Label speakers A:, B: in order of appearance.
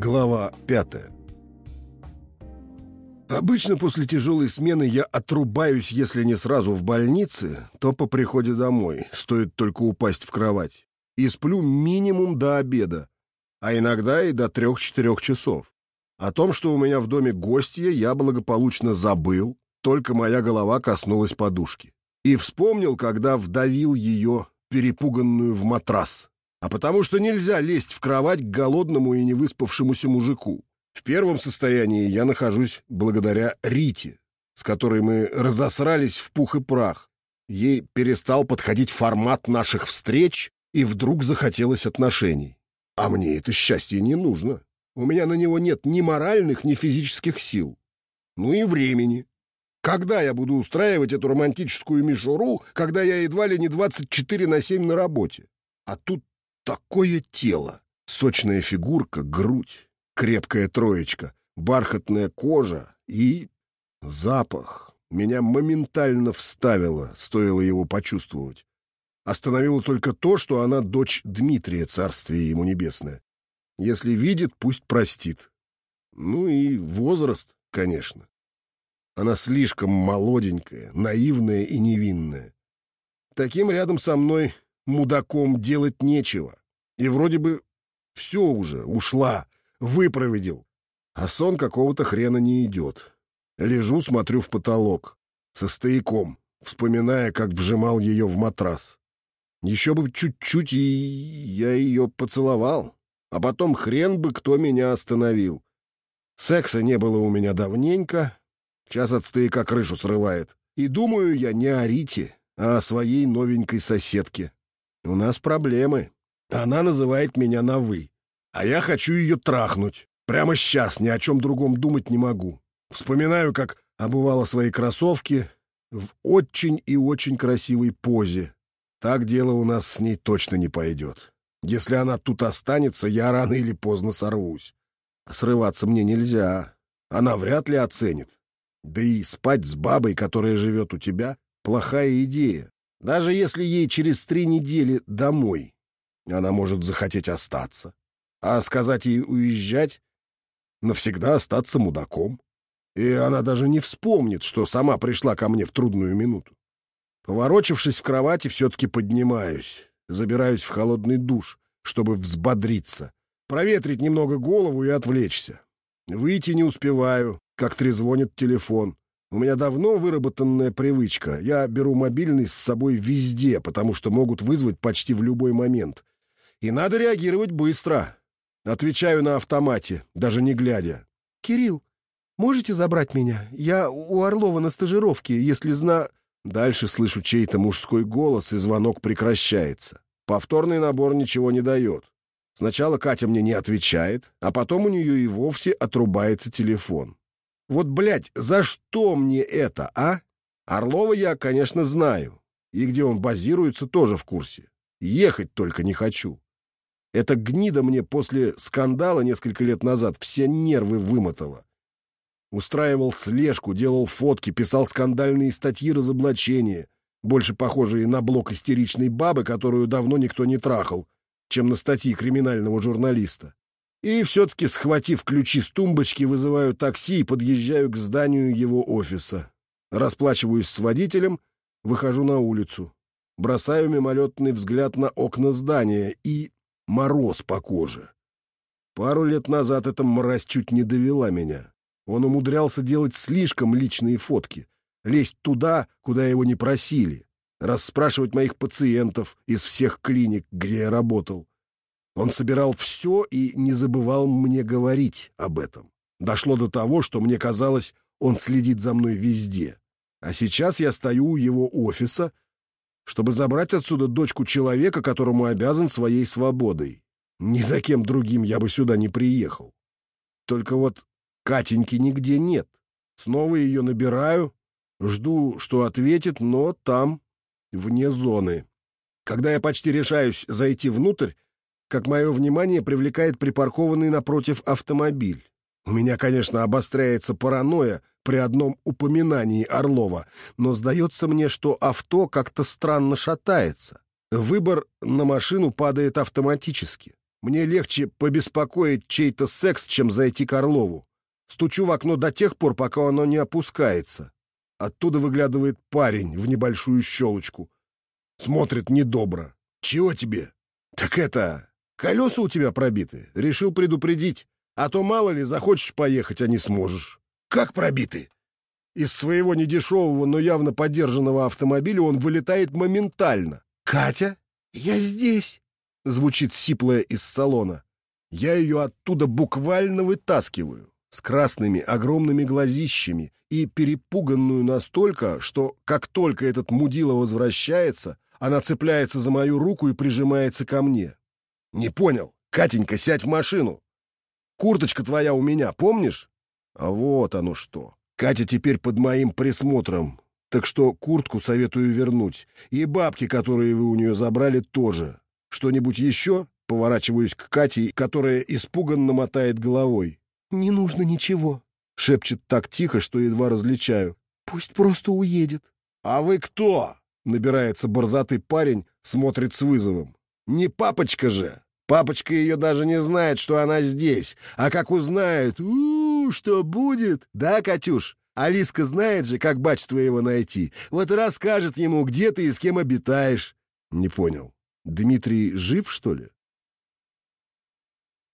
A: Глава пятая Обычно после тяжелой смены я отрубаюсь, если не сразу в больнице, то по приходе домой, стоит только упасть в кровать. И сплю минимум до обеда, а иногда и до трех-четырех часов. О том, что у меня в доме гостья, я благополучно забыл, только моя голова коснулась подушки. И вспомнил, когда вдавил ее, перепуганную в матрас. А потому что нельзя лезть в кровать к голодному и невыспавшемуся мужику. В первом состоянии я нахожусь благодаря Рите, с которой мы разосрались в пух и прах. Ей перестал подходить формат наших встреч, и вдруг захотелось отношений. А мне это счастье не нужно. У меня на него нет ни моральных, ни физических сил. Ну и времени. Когда я буду устраивать эту романтическую мишуру, когда я едва ли не 24 на 7 на работе? А тут такое тело. Сочная фигурка, грудь, крепкая троечка, бархатная кожа и... запах. Меня моментально вставило, стоило его почувствовать. Остановило только то, что она дочь Дмитрия, царствие ему небесное. Если видит, пусть простит. Ну и возраст, конечно. Она слишком молоденькая, наивная и невинная. Таким рядом со мной мудаком делать нечего. И вроде бы все уже, ушла, выпроведил. А сон какого-то хрена не идет. Лежу, смотрю в потолок, со стояком, вспоминая, как вжимал ее в матрас. Еще бы чуть-чуть, и я ее поцеловал. А потом хрен бы кто меня остановил. Секса не было у меня давненько. Час от стояка крышу срывает. И думаю я не о Рите, а о своей новенькой соседке. У нас проблемы. Она называет меня на «вы». А я хочу ее трахнуть. Прямо сейчас ни о чем другом думать не могу. Вспоминаю, как обувала свои кроссовки в очень и очень красивой позе. Так дело у нас с ней точно не пойдет. Если она тут останется, я рано или поздно сорвусь. А срываться мне нельзя. Она вряд ли оценит. Да и спать с бабой, которая живет у тебя, плохая идея. Даже если ей через три недели домой, она может захотеть остаться. А сказать ей уезжать — навсегда остаться мудаком. И она даже не вспомнит, что сама пришла ко мне в трудную минуту. Поворочившись в кровати, все-таки поднимаюсь, забираюсь в холодный душ, чтобы взбодриться, проветрить немного голову и отвлечься. Выйти не успеваю, как трезвонит телефон. У меня давно выработанная привычка. Я беру мобильный с собой везде, потому что могут вызвать почти в любой момент. И надо реагировать быстро. Отвечаю на автомате, даже не глядя. «Кирилл, можете забрать меня? Я у Орлова на стажировке, если зна...» Дальше слышу чей-то мужской голос, и звонок прекращается. Повторный набор ничего не дает. Сначала Катя мне не отвечает, а потом у нее и вовсе отрубается телефон. Вот, блядь, за что мне это, а? Орлова я, конечно, знаю. И где он базируется, тоже в курсе. Ехать только не хочу. Эта гнида мне после скандала несколько лет назад все нервы вымотала. Устраивал слежку, делал фотки, писал скандальные статьи разоблачения, больше похожие на блок истеричной бабы, которую давно никто не трахал, чем на статьи криминального журналиста. И все-таки, схватив ключи с тумбочки, вызываю такси и подъезжаю к зданию его офиса. Расплачиваюсь с водителем, выхожу на улицу. Бросаю мимолетный взгляд на окна здания и мороз по коже. Пару лет назад эта мразь чуть не довела меня. Он умудрялся делать слишком личные фотки, лезть туда, куда его не просили, расспрашивать моих пациентов из всех клиник, где я работал. Он собирал все и не забывал мне говорить об этом. Дошло до того, что мне казалось, он следит за мной везде. А сейчас я стою у его офиса — чтобы забрать отсюда дочку человека, которому обязан своей свободой. Ни за кем другим я бы сюда не приехал. Только вот Катеньки нигде нет. Снова ее набираю, жду, что ответит, но там, вне зоны. Когда я почти решаюсь зайти внутрь, как мое внимание привлекает припаркованный напротив автомобиль. У меня, конечно, обостряется паранойя при одном упоминании Орлова, но сдается мне, что авто как-то странно шатается. Выбор на машину падает автоматически. Мне легче побеспокоить чей-то секс, чем зайти к Орлову. Стучу в окно до тех пор, пока оно не опускается. Оттуда выглядывает парень в небольшую щелочку. Смотрит недобро. «Чего тебе?» «Так это... Колеса у тебя пробиты. Решил предупредить. А то, мало ли, захочешь поехать, а не сможешь». «Как пробиты?» Из своего недешевого, но явно подержанного автомобиля он вылетает моментально. «Катя, я здесь!» — звучит сиплая из салона. Я ее оттуда буквально вытаскиваю, с красными огромными глазищами и перепуганную настолько, что как только этот мудила возвращается, она цепляется за мою руку и прижимается ко мне. «Не понял. Катенька, сядь в машину. Курточка твоя у меня, помнишь?» А вот оно что. Катя теперь под моим присмотром, так что куртку советую вернуть. И бабки, которые вы у нее забрали, тоже. Что-нибудь еще?» Поворачиваюсь к Кате, которая испуганно мотает головой.
B: «Не нужно ничего», —
A: шепчет так тихо, что едва различаю.
B: «Пусть просто уедет».
A: «А вы кто?» — набирается борзатый парень, смотрит с вызовом. «Не папочка же! Папочка ее даже не знает, что она здесь. А как узнает, у, -у, -у что будет? Да, Катюш? Алиска знает же, как батю твоего найти. Вот расскажет ему, где ты и с кем обитаешь». «Не понял. Дмитрий жив, что ли?»